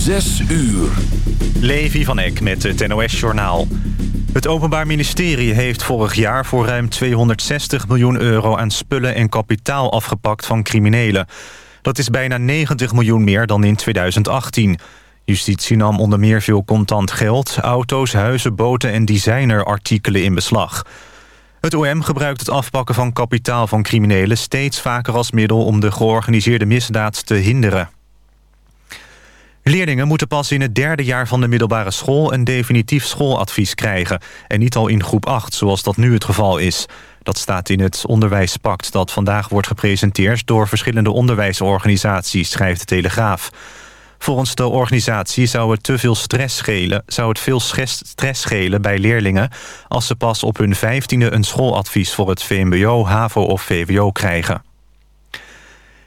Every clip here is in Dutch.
Zes uur. Levi van Eck met het NOS-journaal. Het Openbaar Ministerie heeft vorig jaar voor ruim 260 miljoen euro... aan spullen en kapitaal afgepakt van criminelen. Dat is bijna 90 miljoen meer dan in 2018. Justitie nam onder meer veel contant geld, auto's, huizen, boten en designerartikelen in beslag. Het OM gebruikt het afpakken van kapitaal van criminelen steeds vaker als middel om de georganiseerde misdaad te hinderen. Leerlingen moeten pas in het derde jaar van de middelbare school... een definitief schooladvies krijgen. En niet al in groep 8, zoals dat nu het geval is. Dat staat in het onderwijspact dat vandaag wordt gepresenteerd... door verschillende onderwijsorganisaties, schrijft de Telegraaf. Volgens de organisatie zou het te veel stress schelen, zou het veel stress schelen bij leerlingen... als ze pas op hun vijftiende een schooladvies voor het VMBO, HAVO of VWO krijgen.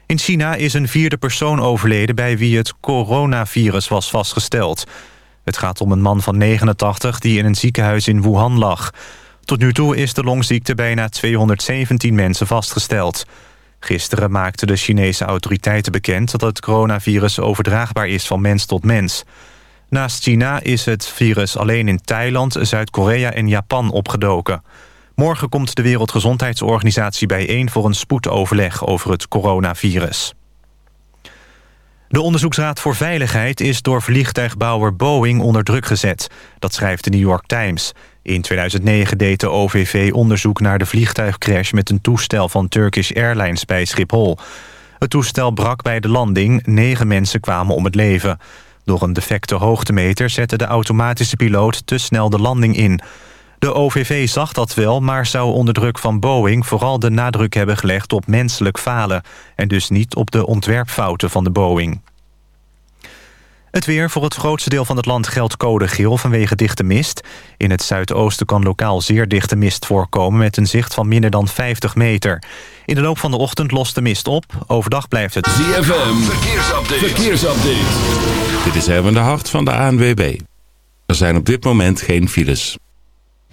In China is een vierde persoon overleden bij wie het coronavirus was vastgesteld. Het gaat om een man van 89 die in een ziekenhuis in Wuhan lag. Tot nu toe is de longziekte bijna 217 mensen vastgesteld. Gisteren maakten de Chinese autoriteiten bekend dat het coronavirus overdraagbaar is van mens tot mens. Naast China is het virus alleen in Thailand, Zuid-Korea en Japan opgedoken. Morgen komt de Wereldgezondheidsorganisatie bijeen voor een spoedoverleg over het coronavirus. De Onderzoeksraad voor Veiligheid is door vliegtuigbouwer Boeing onder druk gezet. Dat schrijft de New York Times. In 2009 deed de OVV onderzoek naar de vliegtuigcrash... met een toestel van Turkish Airlines bij Schiphol. Het toestel brak bij de landing. Negen mensen kwamen om het leven. Door een defecte hoogtemeter zette de automatische piloot te snel de landing in... De OVV zag dat wel, maar zou onder druk van Boeing... vooral de nadruk hebben gelegd op menselijk falen... en dus niet op de ontwerpfouten van de Boeing. Het weer. Voor het grootste deel van het land geldt code geel vanwege dichte mist. In het zuidoosten kan lokaal zeer dichte mist voorkomen... met een zicht van minder dan 50 meter. In de loop van de ochtend lost de mist op. Overdag blijft het... ZFM. Verkeersupdate. Verkeersupdate. Dit is Erwin de Hart van de ANWB. Er zijn op dit moment geen files.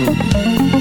you.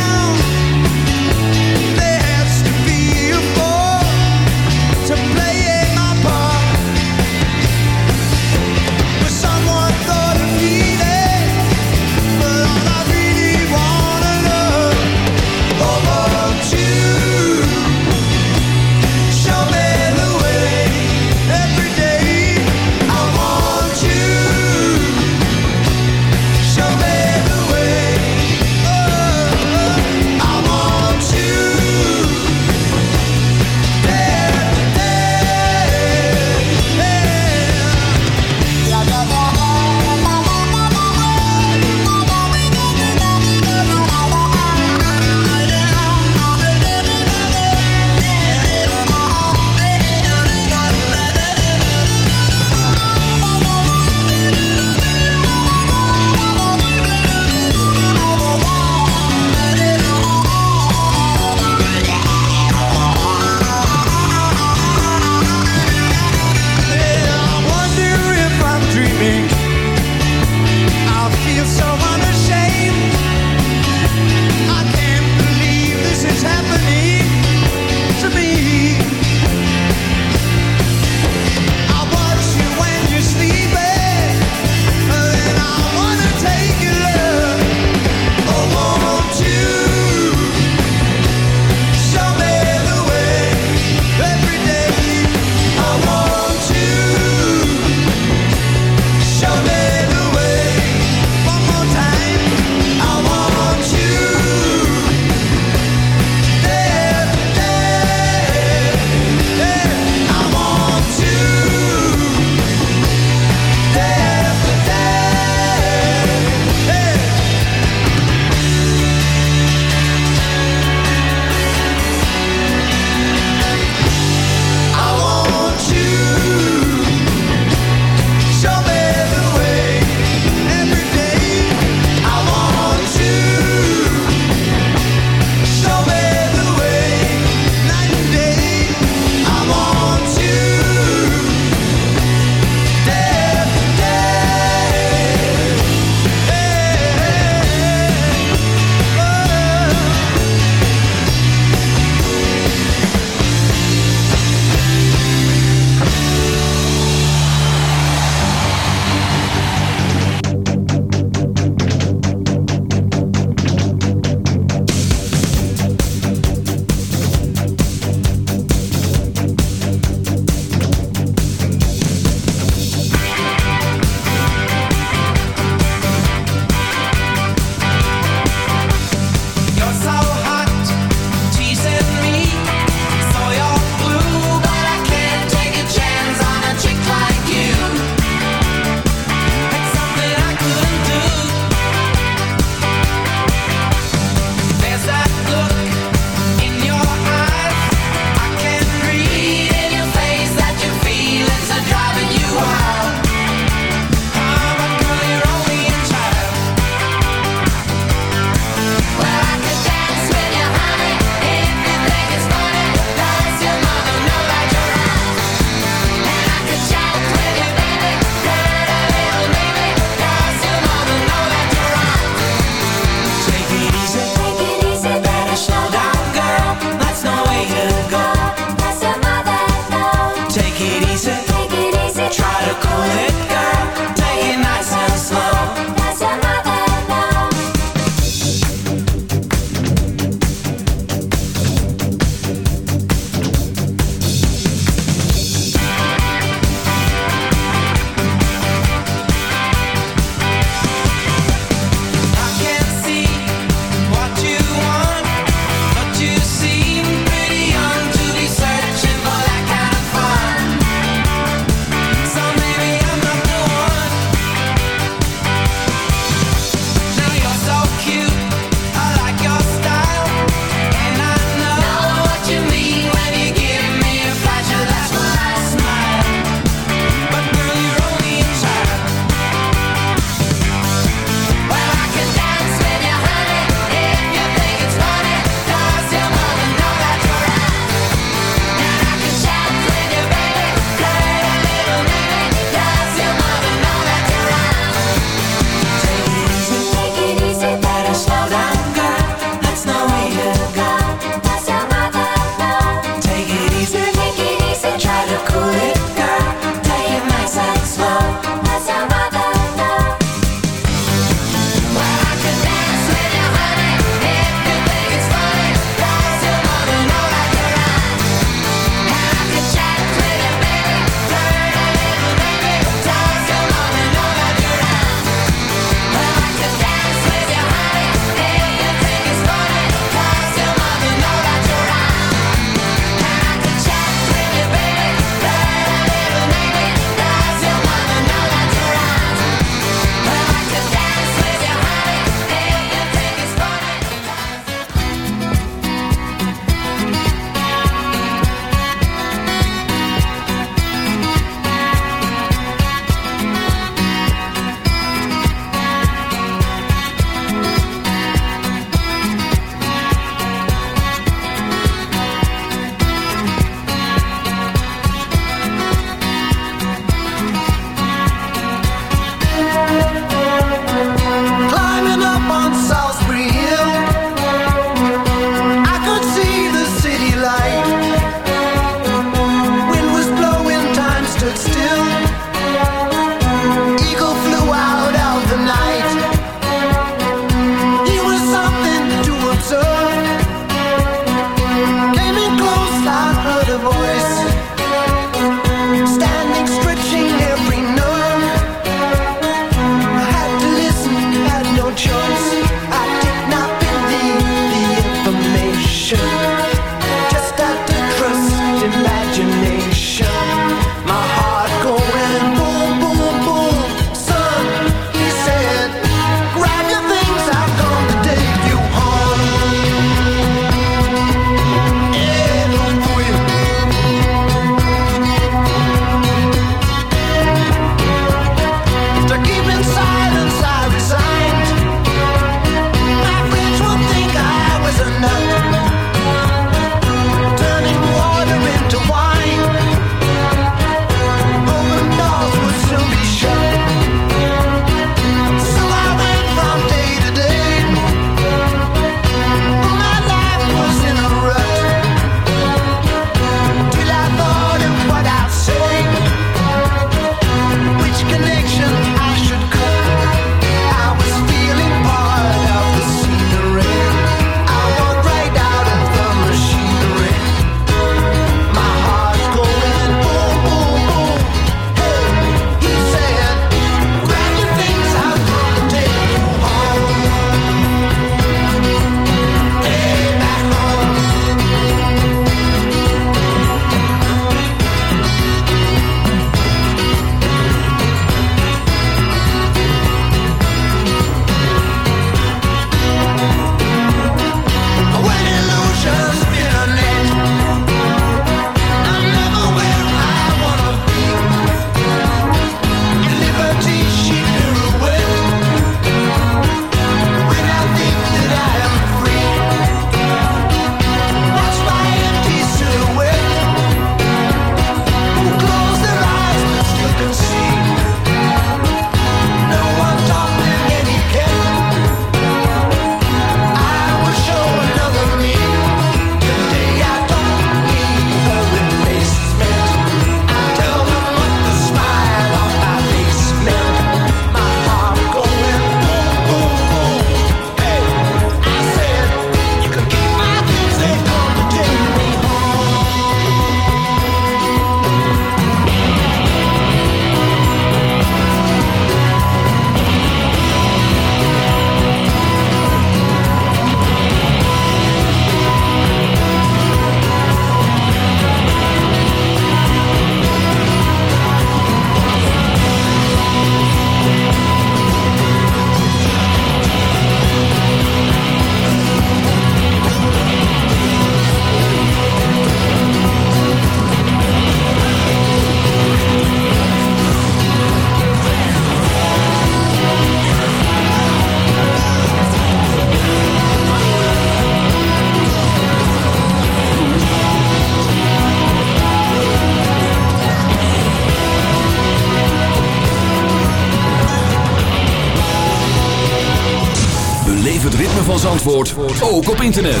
Zandvoort ook op internet.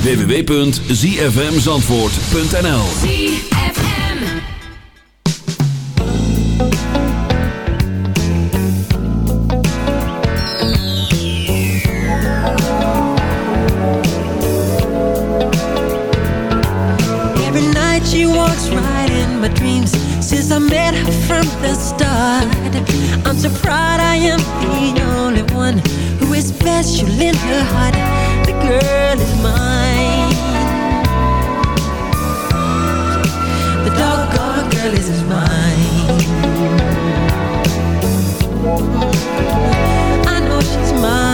www.zfmzandvoort.nl Every night she walks right in my dreams. Since I met her from the start I'm so proud I am the only one is special in her heart. The girl is mine. The doggone girl is mine. I know she's mine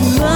is mine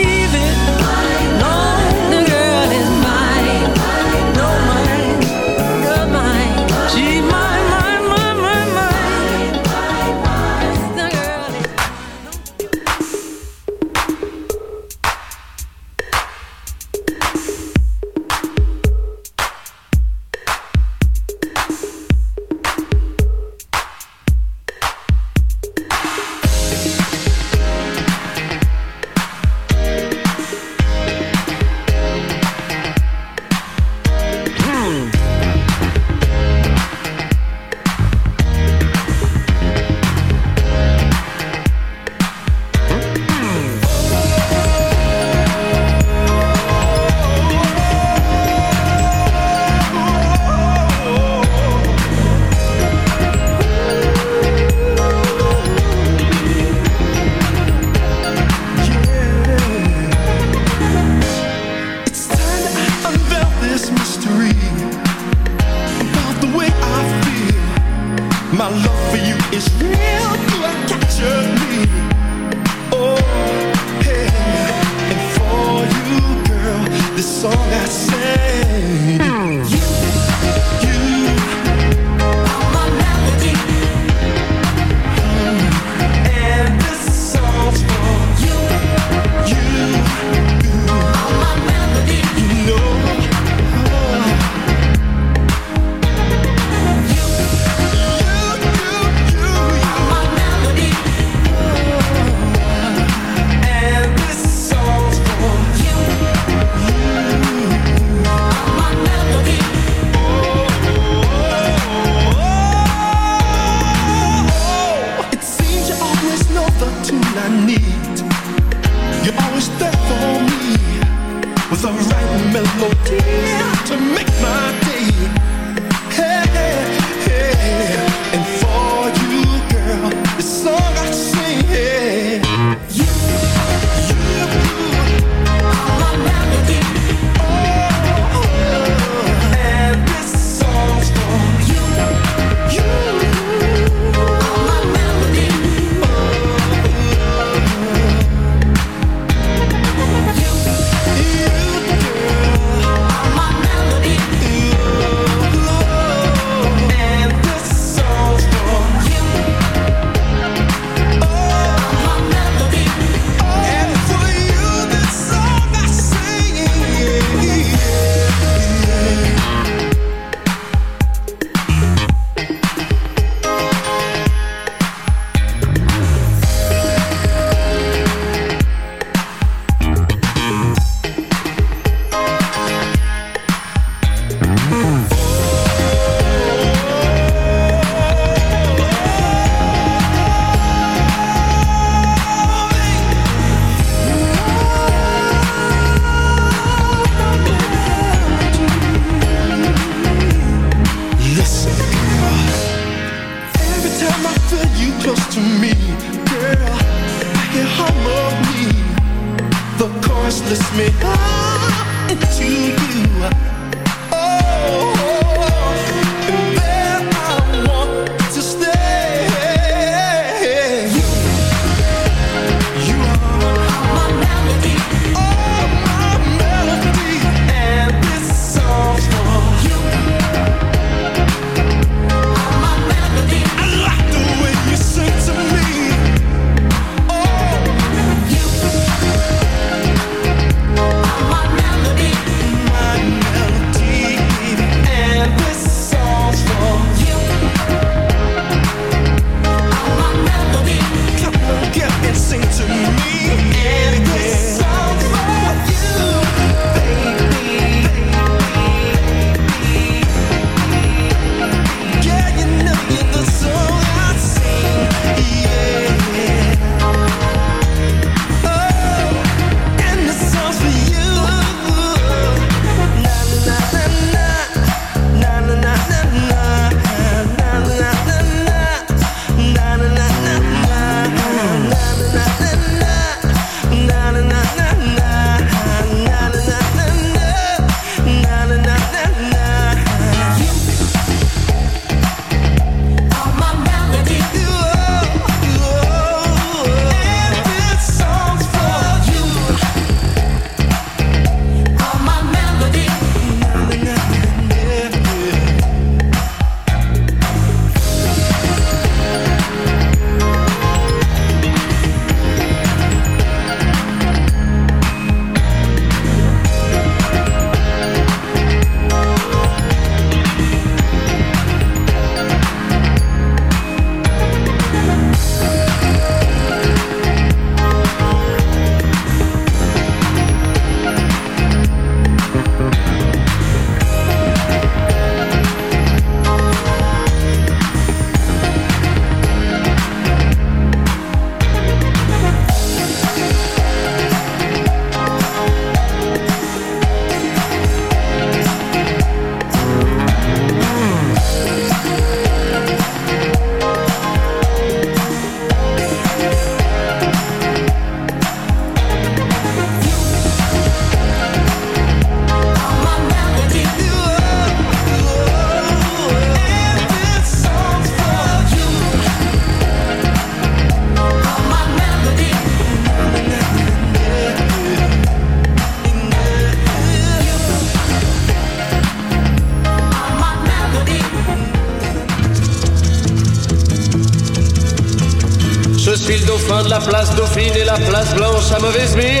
some of his meal.